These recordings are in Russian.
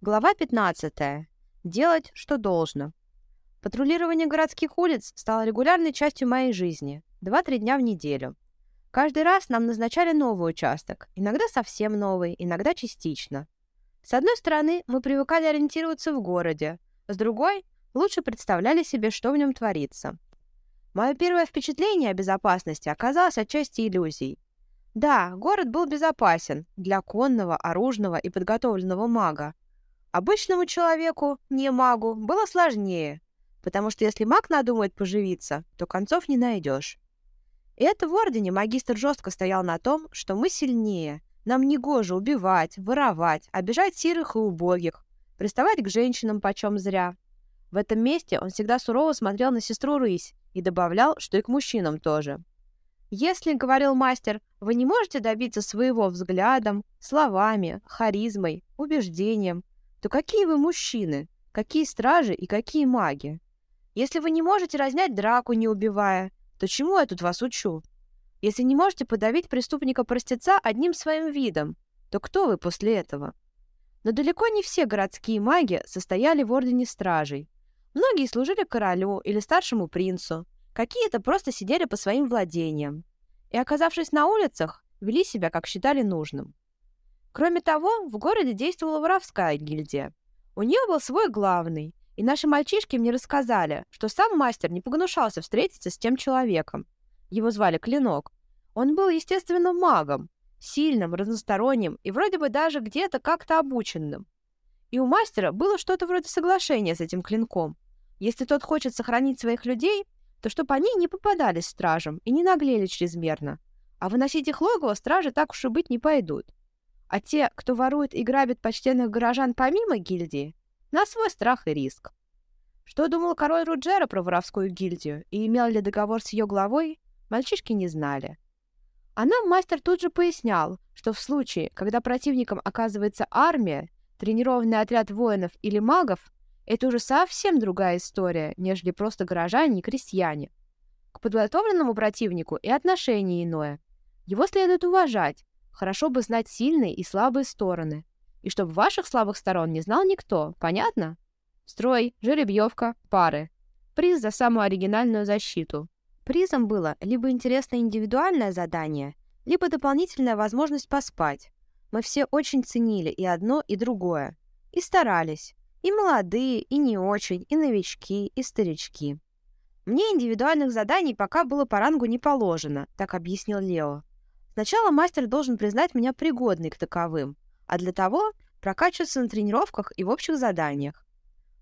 Глава 15. Делать, что должно. Патрулирование городских улиц стало регулярной частью моей жизни. Два-три дня в неделю. Каждый раз нам назначали новый участок, иногда совсем новый, иногда частично. С одной стороны, мы привыкали ориентироваться в городе, с другой – лучше представляли себе, что в нем творится. Мое первое впечатление о безопасности оказалось отчасти иллюзией. Да, город был безопасен для конного, оружного и подготовленного мага, Обычному человеку, не магу, было сложнее, потому что если маг надумает поживиться, то концов не найдешь. И это в Ордене магистр жестко стоял на том, что мы сильнее, нам не гоже убивать, воровать, обижать сирых и убогих, приставать к женщинам почем зря. В этом месте он всегда сурово смотрел на сестру Рысь и добавлял, что и к мужчинам тоже. «Если, — говорил мастер, — вы не можете добиться своего взглядом, словами, харизмой, убеждением, то какие вы мужчины? Какие стражи и какие маги? Если вы не можете разнять драку, не убивая, то чему я тут вас учу? Если не можете подавить преступника-простеца одним своим видом, то кто вы после этого? Но далеко не все городские маги состояли в Ордене Стражей. Многие служили королю или старшему принцу, какие-то просто сидели по своим владениям. И, оказавшись на улицах, вели себя, как считали нужным. Кроме того, в городе действовала воровская гильдия. У нее был свой главный, и наши мальчишки мне рассказали, что сам мастер не погнушался встретиться с тем человеком. Его звали Клинок. Он был, естественно, магом, сильным, разносторонним и вроде бы даже где-то как-то обученным. И у мастера было что-то вроде соглашения с этим клинком. Если тот хочет сохранить своих людей, то чтобы они не попадались стражам и не наглели чрезмерно. А выносить их логово стражи так уж и быть не пойдут. А те, кто ворует и грабит почтенных горожан помимо гильдии, на свой страх и риск. Что думал король Руджера про воровскую гильдию и имел ли договор с ее главой, мальчишки не знали. А нам мастер тут же пояснял, что в случае, когда противником оказывается армия, тренированный отряд воинов или магов, это уже совсем другая история, нежели просто горожане и крестьяне. К подготовленному противнику и отношение иное. Его следует уважать, Хорошо бы знать сильные и слабые стороны. И чтобы ваших слабых сторон не знал никто, понятно? Строй, жеребьевка, пары. Приз за самую оригинальную защиту. Призом было либо интересное индивидуальное задание, либо дополнительная возможность поспать. Мы все очень ценили и одно, и другое. И старались. И молодые, и не очень, и новички, и старички. Мне индивидуальных заданий пока было по рангу не положено, так объяснил Лео. Сначала мастер должен признать меня пригодной к таковым, а для того прокачиваться на тренировках и в общих заданиях.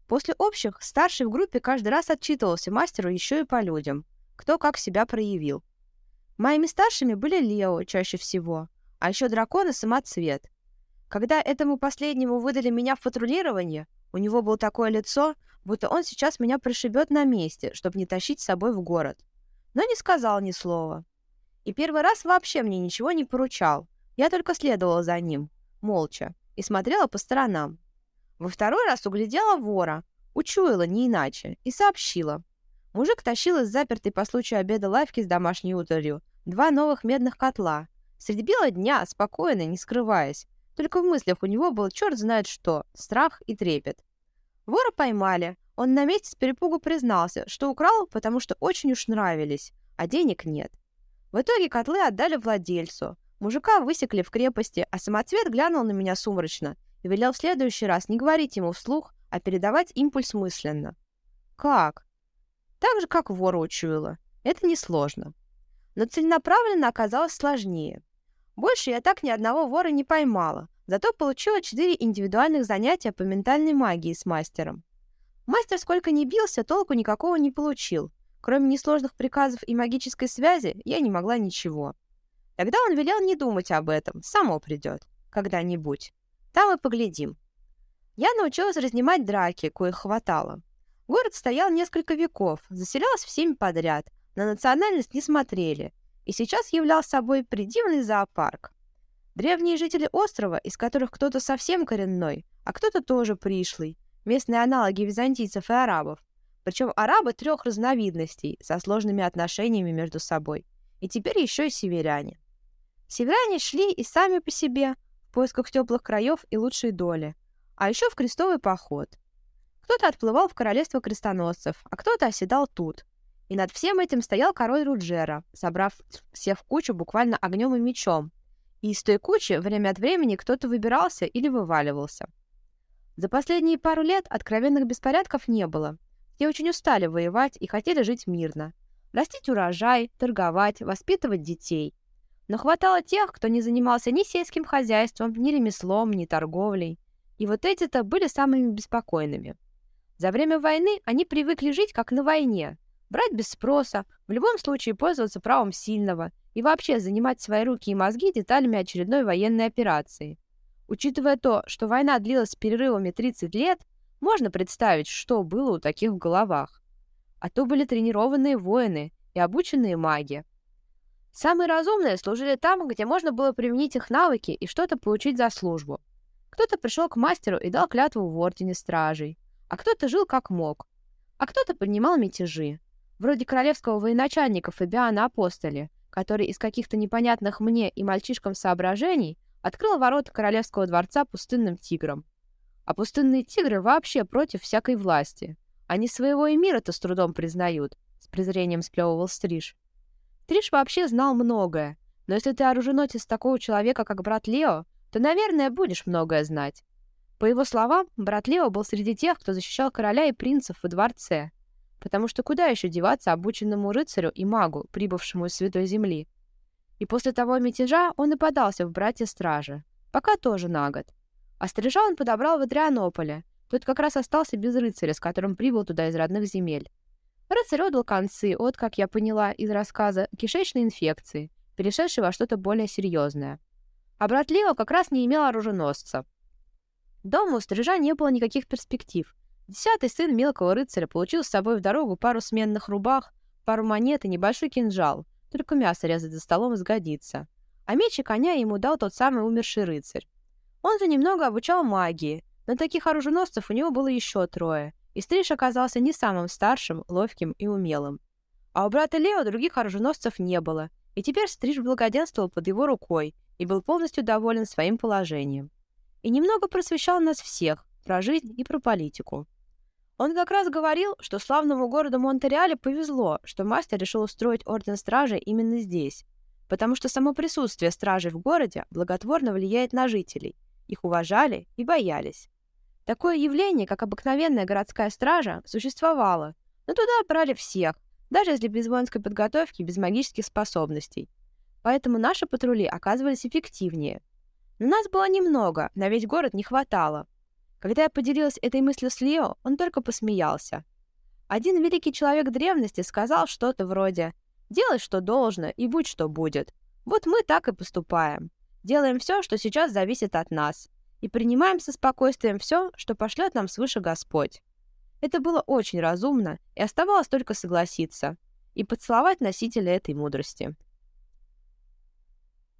После общих старший в группе каждый раз отчитывался мастеру еще и по людям, кто как себя проявил. Моими старшими были Лео чаще всего, а еще дракон и самоцвет. Когда этому последнему выдали меня в патрулирование, у него было такое лицо, будто он сейчас меня пришибет на месте, чтобы не тащить с собой в город. Но не сказал ни слова. И первый раз вообще мне ничего не поручал. Я только следовала за ним, молча, и смотрела по сторонам. Во второй раз углядела вора, учуяла не иначе, и сообщила. Мужик тащил из запертой по случаю обеда лавки с домашней утварью два новых медных котла. Среди бела дня, спокойно, не скрываясь. Только в мыслях у него был черт знает что, страх и трепет. Вора поймали. Он на месте с перепугу признался, что украл, потому что очень уж нравились, а денег нет. В итоге котлы отдали владельцу. Мужика высекли в крепости, а самоцвет глянул на меня сумрачно и велел в следующий раз не говорить ему вслух, а передавать импульс мысленно. Как? Так же, как вора учуяла. Это несложно. Но целенаправленно оказалось сложнее. Больше я так ни одного вора не поймала, зато получила четыре индивидуальных занятия по ментальной магии с мастером. Мастер сколько ни бился, толку никакого не получил, Кроме несложных приказов и магической связи, я не могла ничего. Тогда он велел не думать об этом, само придет, когда-нибудь. Там и поглядим. Я научилась разнимать драки, коих хватало. Город стоял несколько веков, заселялось всеми подряд, на национальность не смотрели, и сейчас являл собой придивный зоопарк. Древние жители острова, из которых кто-то совсем коренной, а кто-то тоже пришлый, местные аналоги византийцев и арабов, причем арабы трех разновидностей, со сложными отношениями между собой. И теперь еще и северяне. Северяне шли и сами по себе, в поисках теплых краев и лучшей доли. а еще в крестовый поход. Кто-то отплывал в королевство крестоносцев, а кто-то оседал тут. И над всем этим стоял король Руджера, собрав все в кучу буквально огнем и мечом. И из той кучи время от времени кто-то выбирался или вываливался. За последние пару лет откровенных беспорядков не было. Все очень устали воевать и хотели жить мирно. Растить урожай, торговать, воспитывать детей. Но хватало тех, кто не занимался ни сельским хозяйством, ни ремеслом, ни торговлей. И вот эти-то были самыми беспокойными. За время войны они привыкли жить как на войне, брать без спроса, в любом случае пользоваться правом сильного и вообще занимать свои руки и мозги деталями очередной военной операции. Учитывая то, что война длилась с перерывами 30 лет, можно представить, что было у таких в головах. А то были тренированные воины и обученные маги. Самые разумные служили там, где можно было применить их навыки и что-то получить за службу. Кто-то пришел к мастеру и дал клятву в Ордене Стражей, а кто-то жил как мог, а кто-то поднимал мятежи, вроде королевского военачальника Фабиана Апостоли, который из каких-то непонятных мне и мальчишкам соображений открыл ворота королевского дворца пустынным тиграм. А пустынные тигры вообще против всякой власти. Они своего и мира-то с трудом признают, с презрением сплевывал Стриж. Стриж вообще знал многое, но если ты оруженосец такого человека, как брат Лео, то, наверное, будешь многое знать. По его словам, брат Лео был среди тех, кто защищал короля и принцев во дворце. Потому что куда еще деваться обученному рыцарю и магу, прибывшему из Святой Земли? И после того мятежа он и подался в братья-стражи. Пока тоже на год. А стрижа он подобрал в Адрианополе. Тот как раз остался без рыцаря, с которым прибыл туда из родных земель. Рыцарь отдал концы от, как я поняла из рассказа, кишечной инфекции, перешедшей во что-то более серьезное. А брат Лео как раз не имел оруженосца. Дома у стрижа не было никаких перспектив. Десятый сын мелкого рыцаря получил с собой в дорогу пару сменных рубах, пару монет и небольшой кинжал. Только мясо резать за столом сгодится. А меч и коня ему дал тот самый умерший рыцарь. Он же немного обучал магии, но таких оруженосцев у него было еще трое, и Стриж оказался не самым старшим, ловким и умелым. А у брата Лео других оруженосцев не было, и теперь Стриж благоденствовал под его рукой и был полностью доволен своим положением. И немного просвещал нас всех про жизнь и про политику. Он как раз говорил, что славному городу Монтереале повезло, что мастер решил устроить Орден Стражей именно здесь, потому что само присутствие стражей в городе благотворно влияет на жителей. Их уважали и боялись. Такое явление, как обыкновенная городская стража, существовало, но туда брали всех, даже если без воинской подготовки без магических способностей. Поэтому наши патрули оказывались эффективнее. Но нас было немного, на весь город не хватало. Когда я поделилась этой мыслью с Лео, он только посмеялся. Один великий человек древности сказал что-то вроде «Делай, что должно, и будь, что будет». Вот мы так и поступаем. Делаем все, что сейчас зависит от нас. И принимаем со спокойствием все, что пошлет нам свыше Господь. Это было очень разумно, и оставалось только согласиться и поцеловать носителя этой мудрости.